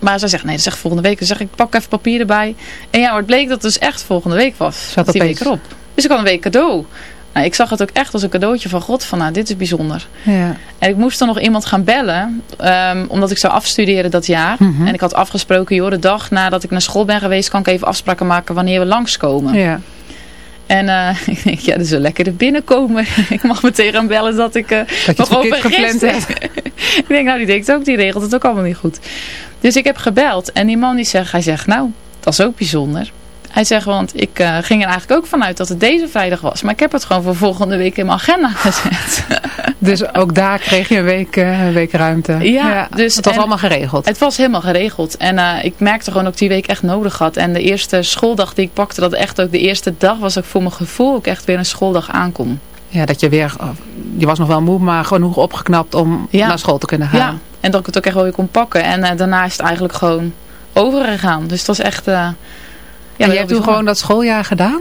Maar ze zegt, nee, dat is echt volgende week. Dan zeg ik, pak even papier erbij. En ja, maar het bleek dat het dus echt volgende week was. Zat die week erop. Dus ik had een week cadeau. Nou, ik zag het ook echt als een cadeautje van God. Van nou, dit is bijzonder. Ja. En ik moest dan nog iemand gaan bellen. Um, omdat ik zou afstuderen dat jaar. Mhm. Mm -hmm. En ik had afgesproken, joh, de dag nadat ik naar school ben geweest... kan ik even afspraken maken wanneer we langskomen. Ja. En uh, ik denk, ja, dat is wel lekker er binnenkomen. ik mag meteen gaan bellen dat ik uh, dat nog over gepland heb. ik denk, nou, die denkt ook, die regelt het ook allemaal niet goed. Dus ik heb gebeld. En die man die zegt, hij zegt, nou, dat is ook bijzonder. Hij zegt, want ik uh, ging er eigenlijk ook vanuit dat het deze vrijdag was. Maar ik heb het gewoon voor volgende week in mijn agenda gezet. dus ook daar kreeg je een week, uh, een week ruimte. Ja, ja dus het was allemaal geregeld. Het was helemaal geregeld. En uh, ik merkte gewoon ook die week echt nodig had. En de eerste schooldag die ik pakte, dat echt ook de eerste dag was ook voor mijn gevoel ook echt weer een schooldag aankom. Ja, dat je weer, je was nog wel moe, maar genoeg opgeknapt om ja. naar school te kunnen gaan. Ja, en dat ik het ook echt wel weer kon pakken. En daarna is het eigenlijk gewoon overgegaan. Dus het was echt... Ja, en je hebt toen gewoon dat schooljaar gedaan?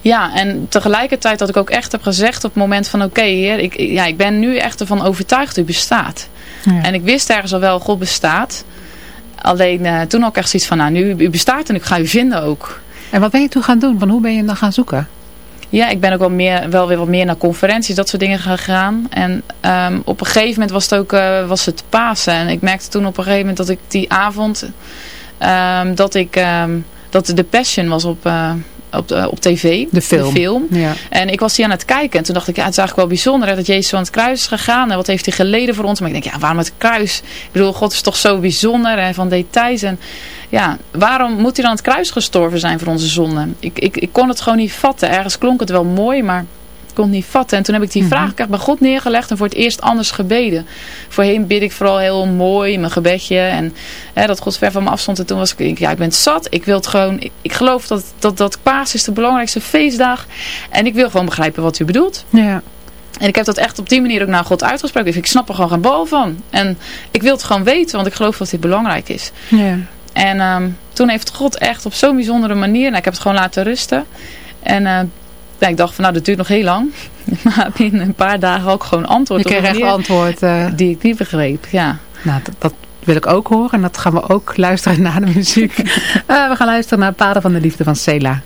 Ja, en tegelijkertijd dat ik ook echt heb gezegd op het moment van oké, okay, ik, ja, ik ben nu echt ervan overtuigd, u bestaat. Ja. En ik wist ergens al wel, God bestaat. Alleen uh, toen ook echt zoiets van, nou nu u bestaat en ik ga u vinden ook. En wat ben je toen gaan doen? Van hoe ben je dan gaan zoeken? Ja, ik ben ook wel, meer, wel weer wat meer naar conferenties, dat soort dingen gegaan. En um, op een gegeven moment was het ook uh, was het Pasen. En ik merkte toen op een gegeven moment dat ik die avond, um, dat ik... Um, dat de Passion was op, uh, op, uh, op tv. De film. De film. Ja. En ik was die aan het kijken. En toen dacht ik, ja, het is eigenlijk wel bijzonder hè, dat Jezus aan het kruis is gegaan. En wat heeft hij geleden voor ons. Maar ik denk, ja, waarom het kruis? Ik bedoel, God is toch zo bijzonder en van details. En ja, waarom moet hij dan aan het kruis gestorven zijn voor onze zonden? Ik, ik, ik kon het gewoon niet vatten. Ergens klonk het wel mooi, maar kon het niet vatten. En toen heb ik die mm -hmm. vraag echt bij God neergelegd en voor het eerst anders gebeden. Voorheen bid ik vooral heel mooi mijn gebedje. En hè, dat God ver van me afstond. En toen was ik, ja, ik ben zat. Ik wil het gewoon, ik, ik geloof dat, dat, dat paas is de belangrijkste feestdag. En ik wil gewoon begrijpen wat u bedoelt. Ja. En ik heb dat echt op die manier ook naar God uitgesproken. Dus ik snap er gewoon geen bal van. En ik wil het gewoon weten, want ik geloof dat dit belangrijk is. Ja. En um, toen heeft God echt op zo'n bijzondere manier, nou, ik heb het gewoon laten rusten. En uh, ja, ik dacht van nou dat duurt nog heel lang. Maar binnen een paar dagen ook gewoon antwoord. Je kreeg echt antwoord. Uh... Die ik niet begreep, ja. Nou, dat, dat, wil ik ook horen. En dat gaan we ook luisteren na de muziek. uh, we gaan luisteren naar Paden van de Liefde van Sela.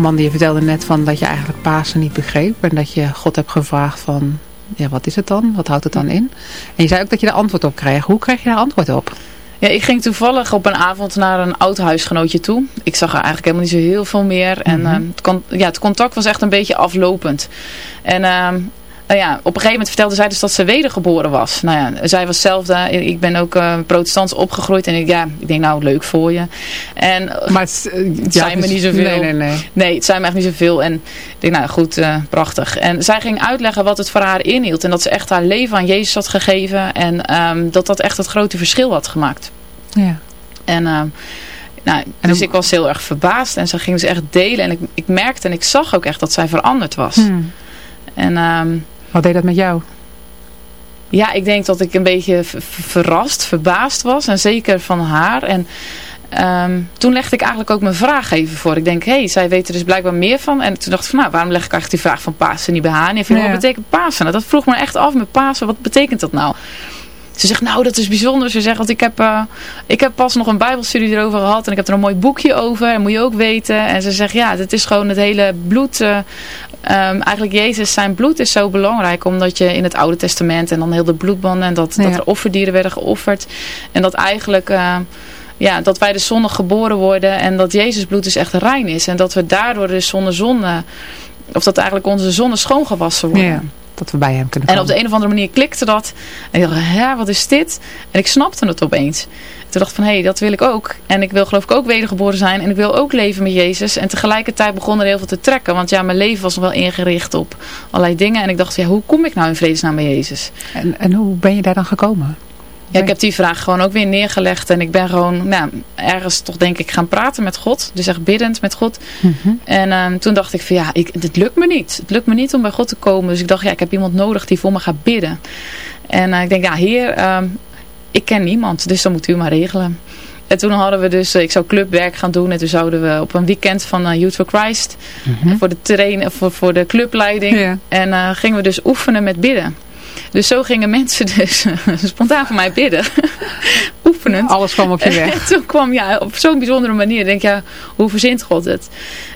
Amanda, je vertelde net van dat je eigenlijk Pasen niet begreep. En dat je God hebt gevraagd van, ja, wat is het dan? Wat houdt het dan in? En je zei ook dat je daar antwoord op kreeg. Hoe kreeg je daar antwoord op? Ja, ik ging toevallig op een avond naar een oud huisgenootje toe. Ik zag er eigenlijk helemaal niet zo heel veel meer. En mm het, ja, het contact was echt een beetje aflopend. En uh, nou ja, op een gegeven moment vertelde zij dus dat ze wedergeboren was. Nou ja, zij was zelf, ik ben ook uh, protestants opgegroeid en ik, ja, ik denk nou leuk voor je. En, maar het, uh, het zijn me niet zoveel. Nee, nee, nee. Nee, het zijn me echt niet zoveel. En ik denk nou goed, uh, prachtig. En zij ging uitleggen wat het voor haar inhield. En dat ze echt haar leven aan Jezus had gegeven. En um, dat dat echt het grote verschil had gemaakt. Ja. En... Um, nou, dus ik was heel erg verbaasd en ze ging dus echt delen. En ik, ik merkte en ik zag ook echt dat zij veranderd was. Hmm. En um, wat deed dat met jou? Ja, ik denk dat ik een beetje verrast, verbaasd was. En zeker van haar. En um, toen legde ik eigenlijk ook mijn vraag even voor. Ik denk, hé, hey, zij weet er dus blijkbaar meer van. En toen dacht ik van, nou, waarom leg ik eigenlijk die vraag van Pasen niet bij haar? En ik vind, ja. wat betekent Pasen? Nou, dat vroeg me echt af met Pasen. Wat betekent dat nou? Ze zegt, nou dat is bijzonder. Ze zegt, want ik heb, uh, ik heb pas nog een bijbelstudie erover gehad. En ik heb er een mooi boekje over. En moet je ook weten. En ze zegt, ja, het is gewoon het hele bloed. Uh, um, eigenlijk Jezus, zijn bloed is zo belangrijk. Omdat je in het Oude Testament en dan heel de bloedbanden. En dat, ja. dat er offerdieren werden geofferd. En dat eigenlijk... Uh, ja, dat wij de zonde geboren worden. En dat Jezus bloed dus echt rein is. En dat we daardoor dus zonder zonde... Of dat eigenlijk onze zonde schoongewassen worden. Ja dat we bij hem kunnen komen. En op de een of andere manier klikte dat. En ik dacht, hè, wat is dit? En ik snapte het opeens. Toen dacht ik van, hé, hey, dat wil ik ook. En ik wil geloof ik ook wedergeboren zijn. En ik wil ook leven met Jezus. En tegelijkertijd begon er heel veel te trekken. Want ja, mijn leven was nog wel ingericht op allerlei dingen. En ik dacht, ja, hoe kom ik nou in vredesnaam bij Jezus? En, en hoe ben je daar dan gekomen? Ja, ik heb die vraag gewoon ook weer neergelegd. En ik ben gewoon nou, ergens toch denk ik gaan praten met God. Dus echt biddend met God. Mm -hmm. En um, toen dacht ik van ja, ik, het lukt me niet. Het lukt me niet om bij God te komen. Dus ik dacht ja, ik heb iemand nodig die voor me gaat bidden. En uh, ik denk ja, heer, um, ik ken niemand. Dus dan moet u maar regelen. En toen hadden we dus, ik zou clubwerk gaan doen. En toen zouden we op een weekend van uh, Youth for Christ. Mm -hmm. Voor de trainen, voor, voor de clubleiding. Ja. En gingen we dus oefenen met bidden. Dus zo gingen mensen dus spontaan voor mij bidden. Oefenend. Alles kwam op je weg. En toen kwam ja, op zo'n bijzondere manier. denk ja, hoe verzint God het?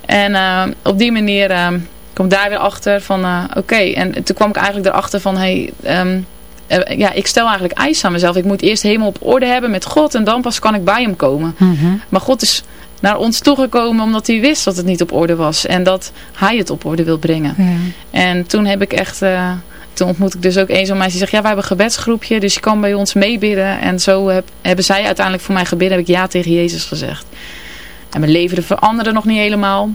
En uh, op die manier uh, kom daar weer achter van uh, oké. Okay. En toen kwam ik eigenlijk erachter van hey, um, ja, ik stel eigenlijk eisen aan mezelf. Ik moet eerst helemaal op orde hebben met God. En dan pas kan ik bij hem komen. Mm -hmm. Maar God is naar ons toegekomen omdat hij wist dat het niet op orde was. En dat hij het op orde wil brengen. Ja. En toen heb ik echt toen ontmoet ik dus ook een zo'n meisje die zegt, ja, wij hebben een gebedsgroepje, dus je kan bij ons meebidden. En zo heb, hebben zij uiteindelijk voor mij gebidden, heb ik ja tegen Jezus gezegd. En mijn leven veranderde nog niet helemaal.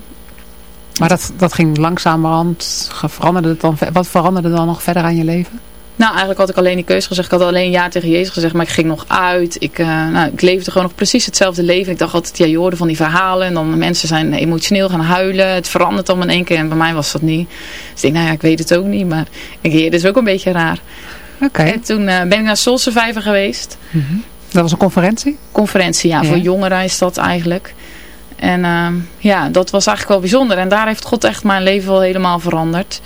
Maar dat, dat ging langzamerhand, veranderde het dan, wat veranderde dan nog verder aan je leven? Nou, eigenlijk had ik alleen die keuze gezegd. Ik had alleen ja tegen Jezus gezegd, maar ik ging nog uit. Ik, uh, nou, ik leefde gewoon nog precies hetzelfde leven. Ik dacht altijd, ja, je hoorde van die verhalen. En dan mensen zijn emotioneel gaan huilen. Het verandert allemaal in één keer. En bij mij was dat niet. Dus ik denk, nou ja, ik weet het ook niet. Maar ik, dit is ook een beetje raar. Oké. Okay. En toen uh, ben ik naar Soul Survivor geweest. Mm -hmm. Dat was een conferentie? Conferentie, ja. ja. Voor jongeren is dat eigenlijk. En uh, ja, dat was eigenlijk wel bijzonder. En daar heeft God echt mijn leven wel helemaal veranderd.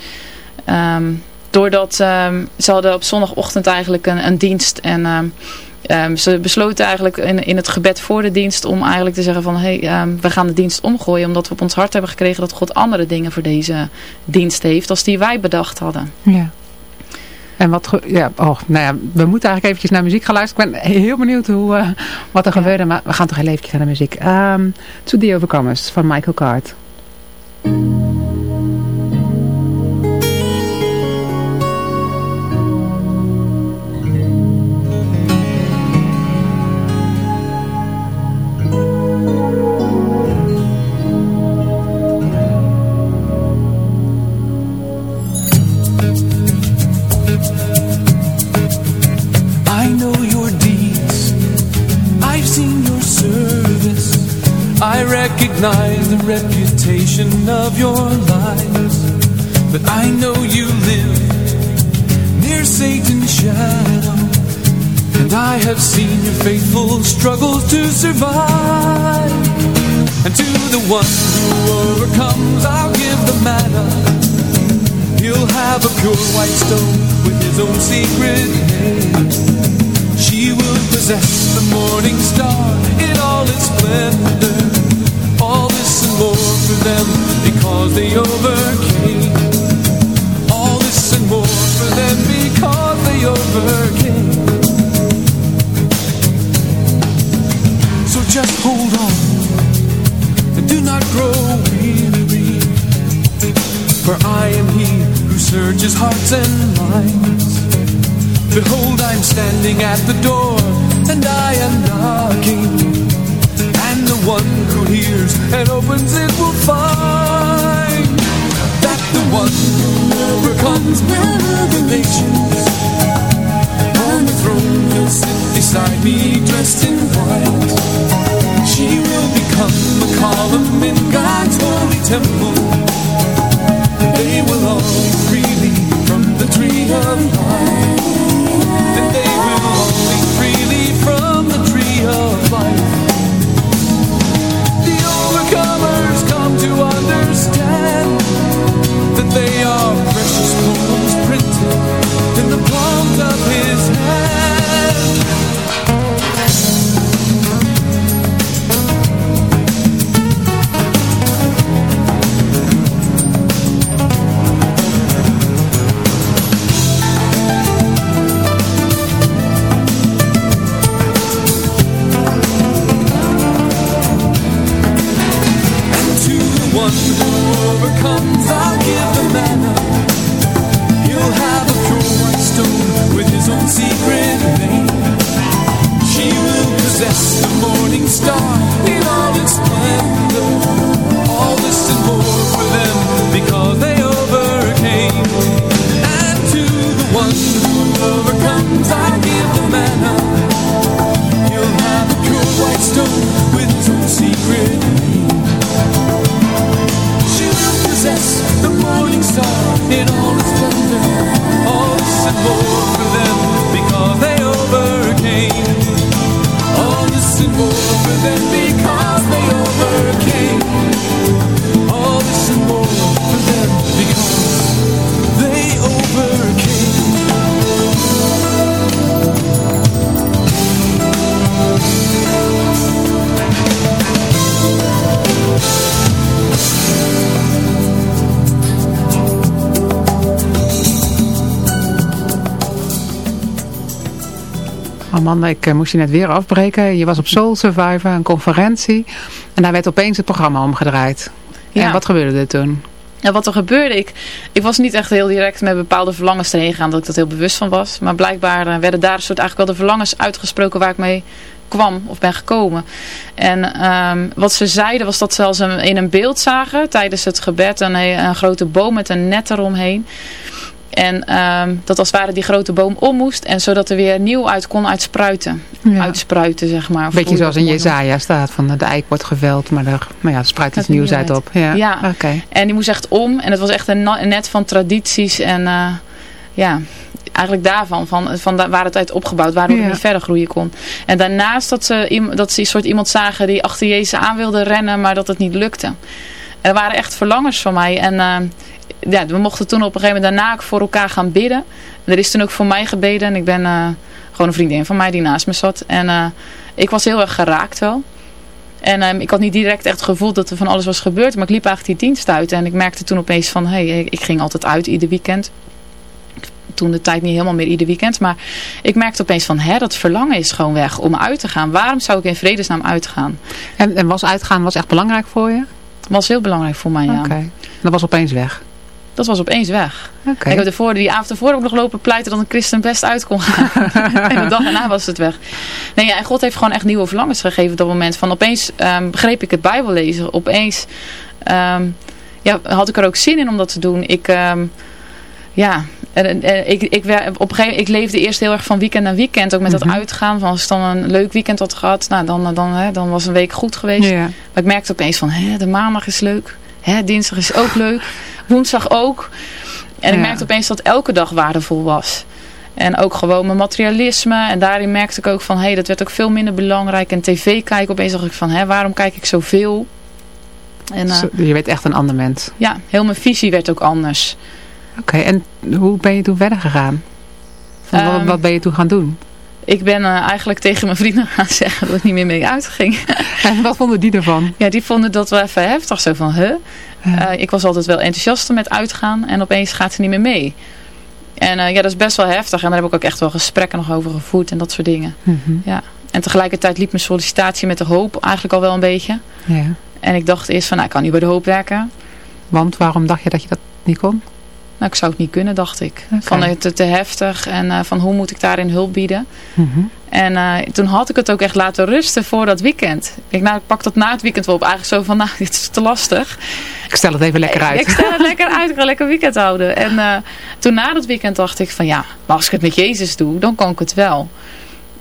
Um, doordat um, ze hadden op zondagochtend eigenlijk een, een dienst en um, um, ze besloten eigenlijk in, in het gebed voor de dienst om eigenlijk te zeggen van hé, hey, we gaan de dienst omgooien omdat we op ons hart hebben gekregen dat God andere dingen voor deze dienst heeft als die wij bedacht hadden. Ja. En wat, ja, oh, nou ja, we moeten eigenlijk eventjes naar muziek gaan luisteren. Ik ben heel benieuwd hoe, uh, wat er ja. gebeurde, maar we gaan toch heel eventjes naar de muziek. Um, to the Overcomers van Michael Card. Faithful struggle to survive. And to the one who overcomes, I'll give the manna. He'll have a pure white stone with his own secret name. She will possess the morning star in all its splendor all this and more for them because they overcame. All this and more for them because they overcame. Just hold on and do not grow weary. For I am he who searches hearts and minds. Behold, I'm standing at the door and I am knocking. And the one who hears and opens it will find that the one who overcomes will rule beside me dressed in white. She will become a column in God's holy temple. They will all eat freely from the tree of life. And they will all eat freely from the tree of life. The overcomers come to understand that they are precious poems printed in the palms of his hand. Secret name. She will possess the morning star Amanda, ik eh, moest je net weer afbreken. Je was op Soul Survivor, een conferentie. En daar werd opeens het programma omgedraaid. Ja. En wat gebeurde er toen? Ja, wat er gebeurde, ik, ik was niet echt heel direct met bepaalde verlangens erheen gegaan, dat ik dat heel bewust van was. Maar blijkbaar eh, werden daar een soort eigenlijk wel de verlangens uitgesproken waar ik mee kwam of ben gekomen. En ehm, wat ze zeiden was dat ze als een, in een beeld zagen tijdens het gebed een, een grote boom met een net eromheen. En ehm, dat als het ware die grote boom om moest. En zodat er weer nieuw uit kon uitspruiten. Ja. Uitspruiten, zeg maar. Beetje zoals in je Jezaja staat, van de eik wordt geveld, maar er, maar ja, er spruit iets nieuws nieuw uit op. Ja, Ja. oké. En die moest echt om. En het was echt een, net van tradities. En eh, ja, eigenlijk daarvan. Van, van da- waar het uit opgebouwd. Waardoor Ja. het niet verder groeien kon. En daarnaast dat ze, dat ze een soort iemand zagen die achter Jezus aan wilde rennen. Maar dat het niet lukte. En er waren echt verlangers van mij. En eh, ja, we mochten toen op een gegeven moment daarna voor elkaar gaan bidden. Er is toen ook voor mij gebeden. En ik ben eh, gewoon een vriendin van mij die naast me zat. En eh, ik was heel erg geraakt wel. En ehm, ik had niet direct echt het gevoel dat er van alles was gebeurd. Maar ik liep eigenlijk die dienst uit. En ik merkte toen opeens van... Hey, ik ging altijd uit ieder weekend. Toen de tijd niet helemaal meer ieder weekend. Maar ik merkte opeens van... Hè, dat verlangen is gewoon weg om uit te gaan. Waarom zou ik in vredesnaam uitgaan? En, en was uitgaan was echt belangrijk voor je? Was heel belangrijk voor mij, ja. Oké. Dat was opeens weg. Dat was opeens weg. Ik heb ervoor, die avond ervoor ook nog lopen pleiten dat een christen best uit kon gaan. en de dag daarna was het weg. Nee, ja, en God heeft gewoon echt nieuwe verlangens gegeven op dat moment. Van opeens ehm, begreep ik het Bijbellezen. Opeens ehm, ja, had ik er ook zin in om dat te doen. Ik, ehm, ja, en, en, ik, ik, op een gegeven moment, ik leefde eerst heel erg van weekend naar weekend. Ook met dat Mhm. uitgaan. Van als ik dan een leuk weekend had gehad, nou, dan, dan, hè, dan was een week goed geweest. Ja. Maar ik merkte opeens van, hè, de maandag is leuk. Hè, dinsdag is ook leuk. Woensdag ook. En ik merkte opeens dat elke dag waardevol was. En ook gewoon mijn materialisme. En daarin merkte ik ook van, hé, hey, dat werd ook veel minder belangrijk. En tv kijken, opeens dacht ik van, hè, waarom kijk ik zoveel? En eh, Je werd echt een ander mens. ja, heel mijn visie werd ook anders. Oké, en hoe ben je toen verder gegaan? Van, wat, Ehm, wat ben je toen gaan doen? Ik ben eh, eigenlijk tegen mijn vrienden gaan zeggen dat ik niet meer mee uitging. En wat vonden die ervan? ja, die vonden dat wel even heftig. Zo van, huh? Ik was altijd wel enthousiast met uitgaan en opeens gaat ze niet meer mee. En ja, dat is best wel heftig. En daar heb ik ook echt wel gesprekken nog over gevoerd en dat soort dingen. Mhm. Ja. En tegelijkertijd liep mijn sollicitatie met de hoop eigenlijk al wel een beetje. Ja. En ik dacht eerst van, nou, ik kan niet bij de hoop werken. Want waarom dacht je dat je dat niet kon? Nou, ik zou het niet kunnen, dacht ik. Van het te heftig en uh, van hoe moet ik daarin hulp bieden. Mm En uh, toen had ik het ook echt laten rusten voor dat weekend. Ik, nou, ik pak dat na het weekend wel op. Eigenlijk zo van, nou, dit is te lastig. Ik stel het even lekker uit. Ik, ik stel het lekker uit. Ik ga lekker weekend houden. En uh, toen na dat weekend dacht ik van, ja, maar als ik het met Jezus doe, dan kan ik het wel.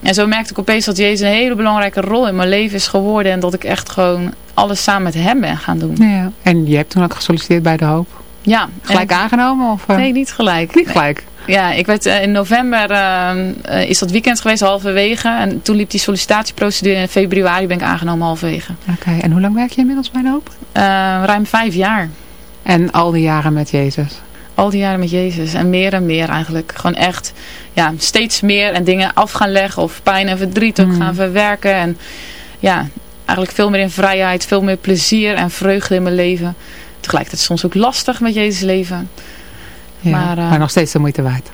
En zo merkte ik opeens dat Jezus een hele belangrijke rol in mijn leven is geworden. En dat ik echt gewoon alles samen met hem ben gaan doen. Ja. En je hebt toen ook gesolliciteerd bij De Hoop? Ja. Gelijk aangenomen? Of, uh... Nee, niet gelijk. Niet gelijk? Ja, ik werd, uh, in november uh, is dat weekend geweest, halverwege. En toen liep die sollicitatieprocedure. In februari ben ik aangenomen halverwege. Oké, okay. en hoe lang werk je inmiddels bij De Hoop? ruim vijf jaar. En al die jaren met Jezus? Al die jaren met Jezus. En meer en meer eigenlijk. Gewoon echt ja, steeds meer en dingen af gaan leggen. Of pijn en verdriet ook Mm. gaan verwerken. En ja, eigenlijk veel meer in vrijheid. Veel meer plezier en vreugde in mijn leven. Tegelijkertijd soms ook lastig met Jezus leven. Ja, maar, uh, maar, nog steeds de moeite waard.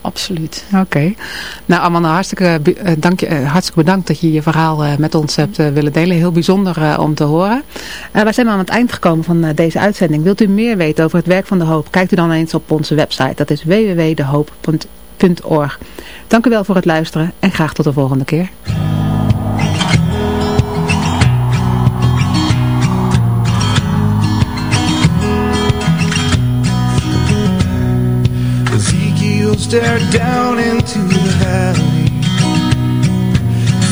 Absoluut. Oké. Okay. Nou Amanda, hartstikke, uh, dank je, uh, hartstikke bedankt dat je je verhaal met ons hebt willen delen. Heel bijzonder om te horen. wij zijn aan het eind gekomen van deze uitzending. Wilt u meer weten over het werk van De Hoop? Kijkt u dan eens op onze website. Dat is www.dehoop.org. Dank u wel voor het luisteren en graag tot de volgende keer. Stared down into the valley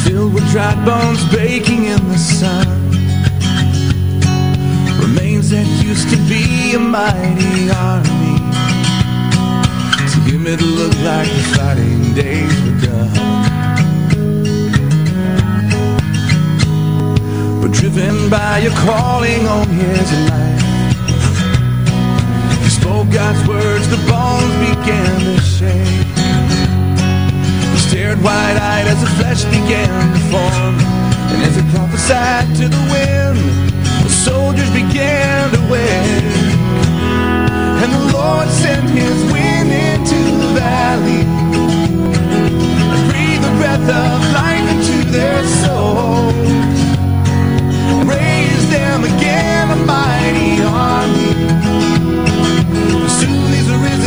Filled with dried bones baking in the sun. Remains that used to be a mighty army. To him it looked like the fighting days were done. But driven by your calling on his life spoke God's words, the bones began to shake. He stared wide-eyed as the flesh began to form. And as he prophesied to the wind, the soldiers began to wake. And the Lord sent his wind into the valley. And breathed the breath of life into their souls. Raised them again a mighty army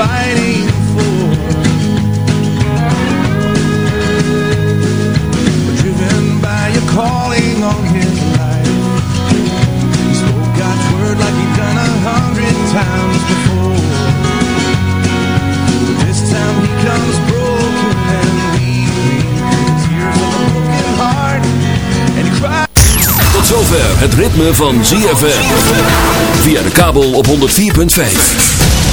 fighting for. Driven by your calling on his life, he spoke God's word like he'd done a hundred times before. But this time he comes broken and weeping, tears of a broken heart, and he cries. Tot zover het ritme van ZFM. Via de kabel op 104.5.